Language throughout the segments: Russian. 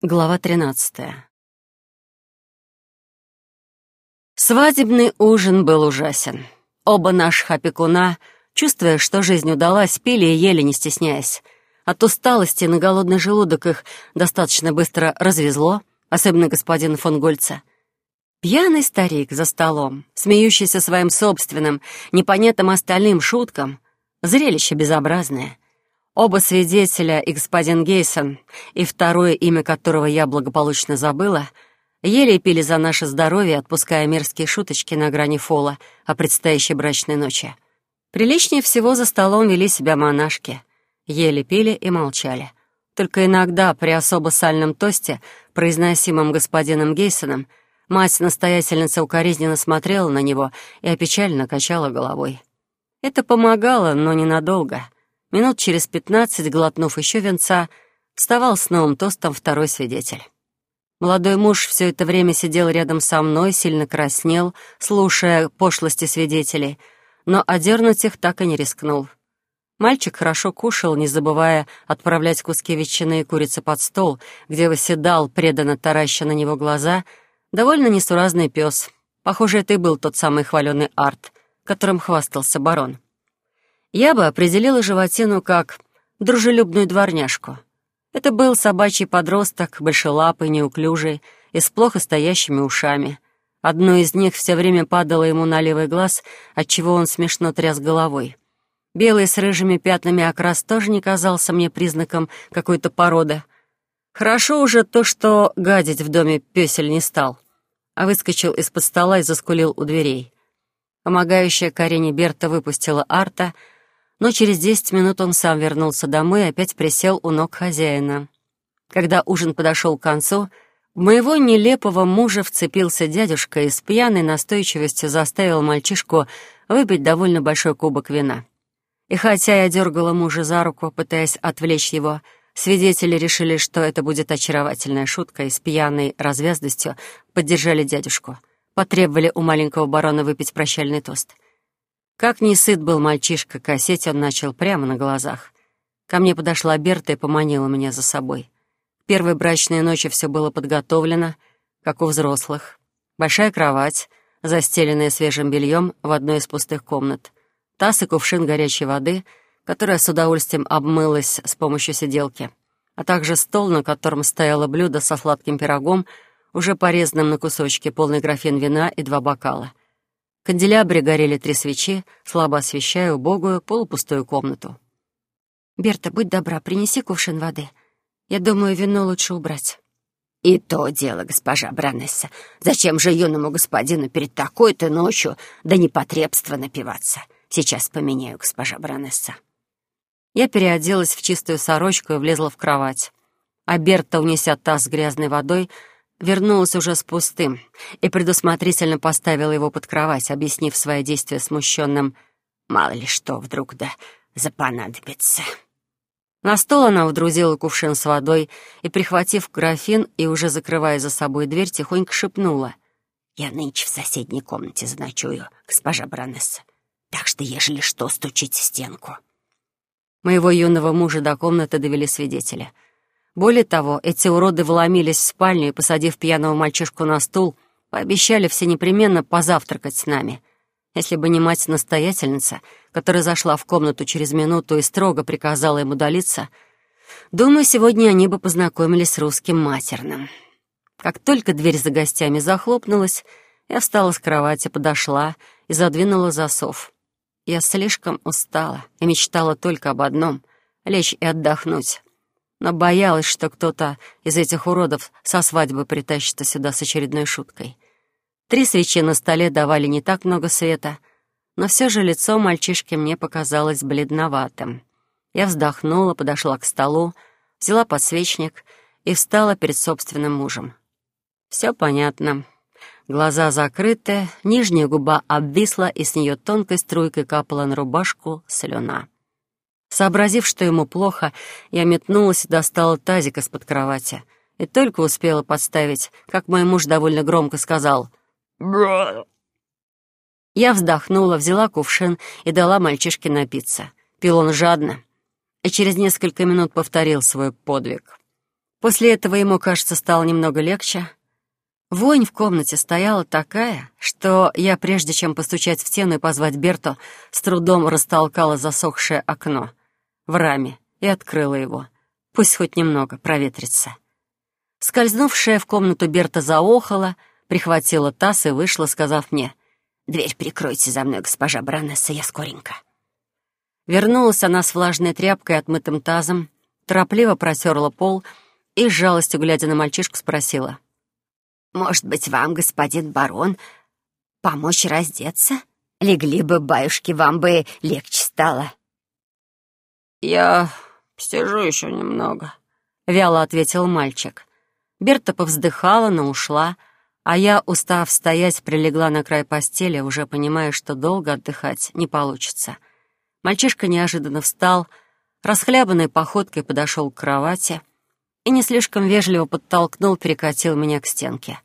Глава 13. Свадебный ужин был ужасен. Оба наших опекуна, чувствуя, что жизнь удалась, пили и ели, не стесняясь. От усталости на голодный желудок их достаточно быстро развезло, особенно господин фон Гольца. Пьяный старик за столом, смеющийся своим собственным, непонятным остальным шуткам, зрелище безобразное — Оба свидетеля, и господин Гейсон, и второе имя которого я благополучно забыла, ели и пили за наше здоровье, отпуская мерзкие шуточки на грани фола о предстоящей брачной ночи. Приличнее всего за столом вели себя монашки. Ели, пили и молчали. Только иногда при особо сальном тосте, произносимом господином Гейсоном, мать-настоятельница укоризненно смотрела на него и опечально качала головой. Это помогало, но ненадолго — Минут через пятнадцать, глотнув еще венца, вставал с новым тостом второй свидетель. Молодой муж все это время сидел рядом со мной, сильно краснел, слушая пошлости свидетелей, но одернуть их так и не рискнул. Мальчик хорошо кушал, не забывая отправлять куски ветчины и курицы под стол, где выседал, преданно тараща на него глаза, довольно несуразный пес. Похоже, это и был тот самый хваленый арт, которым хвастался барон. Я бы определила животину как дружелюбную дворняжку. Это был собачий подросток, большелапый, неуклюжий и с плохо стоящими ушами. Одно из них все время падало ему на левый глаз, отчего он смешно тряс головой. Белый с рыжими пятнами окрас тоже не казался мне признаком какой-то породы. Хорошо уже то, что гадить в доме пёсель не стал, а выскочил из-под стола и заскулил у дверей. Помогающая Карине Берта выпустила Арта — но через десять минут он сам вернулся домой и опять присел у ног хозяина. Когда ужин подошел к концу, в моего нелепого мужа вцепился дядюшка и с пьяной настойчивостью заставил мальчишку выпить довольно большой кубок вина. И хотя я дергала мужа за руку, пытаясь отвлечь его, свидетели решили, что это будет очаровательная шутка, и с пьяной развязностью поддержали дядюшку. Потребовали у маленького барона выпить прощальный тост — как не сыт был мальчишка, косеть он начал прямо на глазах. Ко мне подошла Берта и поманила меня за собой. В первой брачной ночи все было подготовлено, как у взрослых. Большая кровать, застеленная свежим бельем в одной из пустых комнат. Таз и кувшин горячей воды, которая с удовольствием обмылась с помощью сиделки, а также стол, на котором стояло блюдо со сладким пирогом, уже порезанным на кусочки, полный графин вина и два бокала канделябре горели три свечи, слабо освещая убогую полупустую комнату. «Берта, будь добра, принеси кувшин воды. Я думаю, вино лучше убрать». «И то дело, госпожа Бранесса. Зачем же юному господину перед такой-то ночью до непотребства напиваться? Сейчас поменяю, госпожа Бранесса». Я переоделась в чистую сорочку и влезла в кровать. А Берта, унеся таз с грязной водой, вернулась уже с пустым и предусмотрительно поставила его под кровать, объяснив свои действия смущенным «мало ли что вдруг да запонадобится». На стол она вдрузила кувшин с водой и, прихватив графин и уже закрывая за собой дверь, тихонько шепнула. «Я нынче в соседней комнате заночую, госпожа баронесса, так что, ежели что, стучите в стенку». Моего юного мужа до комнаты довели свидетеля — более того, эти уроды вломились в спальню и, посадив пьяного мальчишку на стул, пообещали все непременно позавтракать с нами. Если бы не мать-настоятельница, которая зашла в комнату через минуту и строго приказала ему удалиться, думаю, сегодня они бы познакомились с русским матерным. Как только дверь за гостями захлопнулась, я встала с кровати, подошла и задвинула засов. Я слишком устала и мечтала только об одном — лечь и отдохнуть но боялась, что кто-то из этих уродов со свадьбы притащится сюда с очередной шуткой. Три свечи на столе давали не так много света, но все же лицо мальчишки мне показалось бледноватым. Я вздохнула, подошла к столу, взяла подсвечник и встала перед собственным мужем. Все понятно. Глаза закрыты, нижняя губа обвисла, и с нее тонкой струйкой капала на рубашку слюна. Сообразив, что ему плохо, я метнулась и достала тазик из-под кровати. И только успела подставить, как мой муж довольно громко сказал «Бра!». Я вздохнула, взяла кувшин и дала мальчишке напиться. Пил он жадно и через несколько минут повторил свой подвиг. После этого ему, кажется, стало немного легче. Вонь в комнате стояла такая, что я, прежде чем постучать в стену и позвать Берту, с трудом растолкала засохшее окно в раме и открыла его. Пусть хоть немного проветрится. Скользнувшая в комнату Берта заохала, прихватила таз и вышла, сказав мне, «Дверь прикройте за мной, госпожа Бранесса, я скоренько». Вернулась она с влажной тряпкой и отмытым тазом, торопливо протерла пол и, с жалостью глядя на мальчишку, спросила. «Может быть, вам, господин барон, помочь раздеться? Легли бы, баюшки, вам бы легче стало». «Я сижу еще немного», — вяло ответил мальчик. Берта повздыхала, но ушла, а я, устав стоять, прилегла на край постели, уже понимая, что долго отдыхать не получится. Мальчишка неожиданно встал, расхлябанной походкой подошел к кровати и не слишком вежливо подтолкнул, перекатил меня к стенке.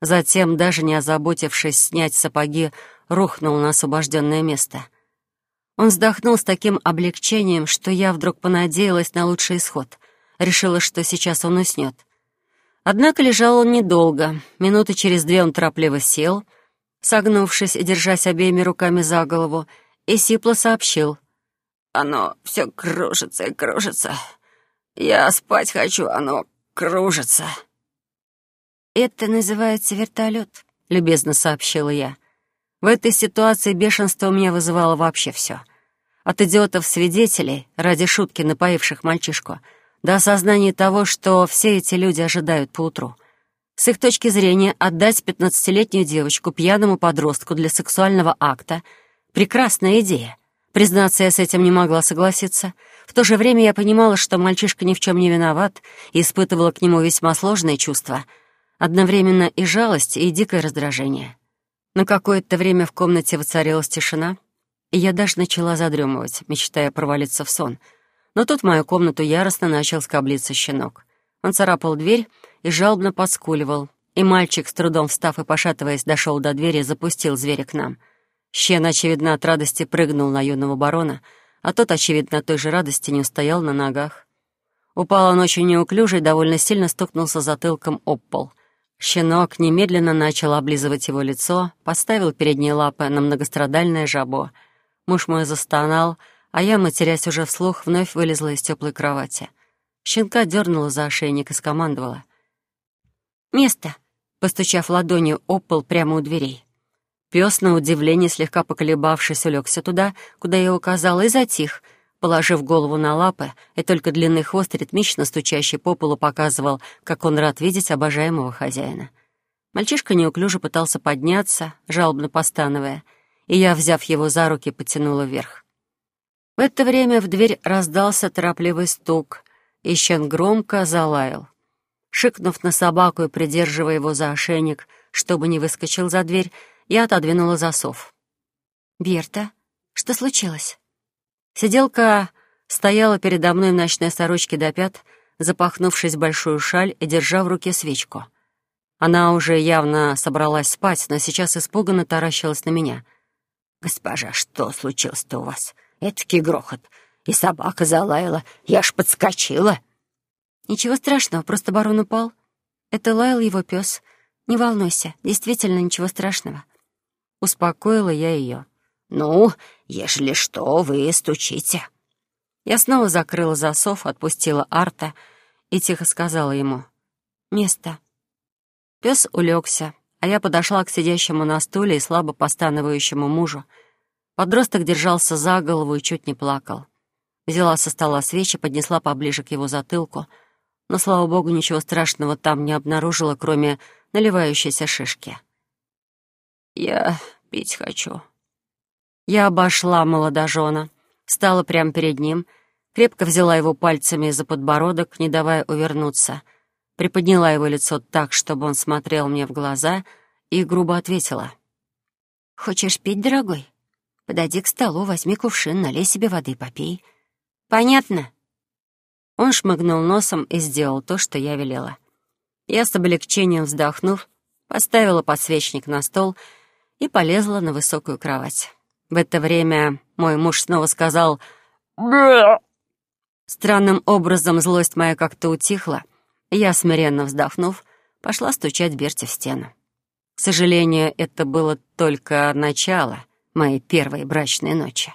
Затем, даже не озаботившись снять сапоги, рухнул на освобожденное место. Он вздохнул с таким облегчением, что я вдруг понадеялась на лучший исход. Решила, что сейчас он уснет. Однако лежал он недолго. Минуты через две он торопливо сел, согнувшись и держась обеими руками за голову, и сипло сообщил. «Оно все кружится и кружится. Я спать хочу, оно кружится». «Это называется вертолет», — любезно сообщила я. В этой ситуации бешенство у меня вызывало вообще все. От идиотов-свидетелей, ради шутки напоивших мальчишку — до осознания того, что все эти люди ожидают поутру. С их точки зрения, отдать пятнадцатилетнюю девочку пьяному подростку для сексуального акта — прекрасная идея. Признаться, я с этим не могла согласиться. В то же время я понимала, что мальчишка ни в чем не виноват и испытывала к нему весьма сложные чувства. Одновременно и жалость, и дикое раздражение. На какое-то время в комнате воцарилась тишина, и я даже начала задремывать, мечтая провалиться в сон — но тут в мою комнату яростно начал скоблиться щенок. Он царапал дверь и жалобно подскуливал, и мальчик, с трудом встав и пошатываясь, дошел до двери и запустил зверя к нам. Щен, очевидно, от радости прыгнул на юного барона, а тот, очевидно, той же радости не устоял на ногах. Упал он очень неуклюже и довольно сильно стукнулся затылком об пол. Щенок немедленно начал облизывать его лицо, поставил передние лапы на многострадальное жабо. Муж мой застонал — а я, матерясь уже вслух, вновь вылезла из теплой кровати. Щенка дернула за ошейник и скомандовала. «Место!» постучав ладонью об пол прямо у дверей. Пес, на удивление, слегка поколебавшись, улегся туда, куда я указала, и затих, положив голову на лапы, и только длинный хвост, ритмично стучащий по полу, показывал, как он рад видеть обожаемого хозяина. Мальчишка неуклюже пытался подняться, жалобно постановая, и я, взяв его за руки, потянула вверх. В это время в дверь раздался торопливый стук, и Щен громко залаял. Шикнув на собаку и придерживая его за ошейник, чтобы не выскочил за дверь, я отодвинула засов. «Берта, что случилось?» Сиделка стояла передо мной в ночной сорочке до пят, запахнувшись большую шаль и держа в руке свечку. Она уже явно собралась спать, но сейчас испуганно таращилась на меня. «Госпожа, что случилось-то у вас?» Этакий грохот. И собака залаяла. Я ж подскочила. Ничего страшного, просто барон упал. Это лаял его пес. Не волнуйся, действительно ничего страшного. Успокоила я ее. «Ну, ежели что, вы стучите». Я снова закрыла засов, отпустила Арта и тихо сказала ему «Место». Пес улегся, а я подошла к сидящему на стуле и слабо постановающему мужу, Подросток держался за голову и чуть не плакал. Взяла со стола свечи, поднесла поближе к его затылку, но, слава богу, ничего страшного там не обнаружила, кроме наливающейся шишки. «Я пить хочу». Я обошла молодожена, стала прямо перед ним, крепко взяла его пальцами за подбородок, не давая увернуться, приподняла его лицо так, чтобы он смотрел мне в глаза, и грубо ответила. «Хочешь пить, дорогой?» Подойди к столу, возьми кувшин, налей себе воды, попей. Понятно?» Он шмыгнул носом и сделал то, что я велела. Я с облегчением вздохнув, поставила подсвечник на стол и полезла на высокую кровать. В это время мой муж снова сказал «Бля!». Странным образом злость моя как-то утихла, Я, смиренно вздохнув, пошла стучать Берти в стену. К сожалению, это было только начало моей первой брачной ночи.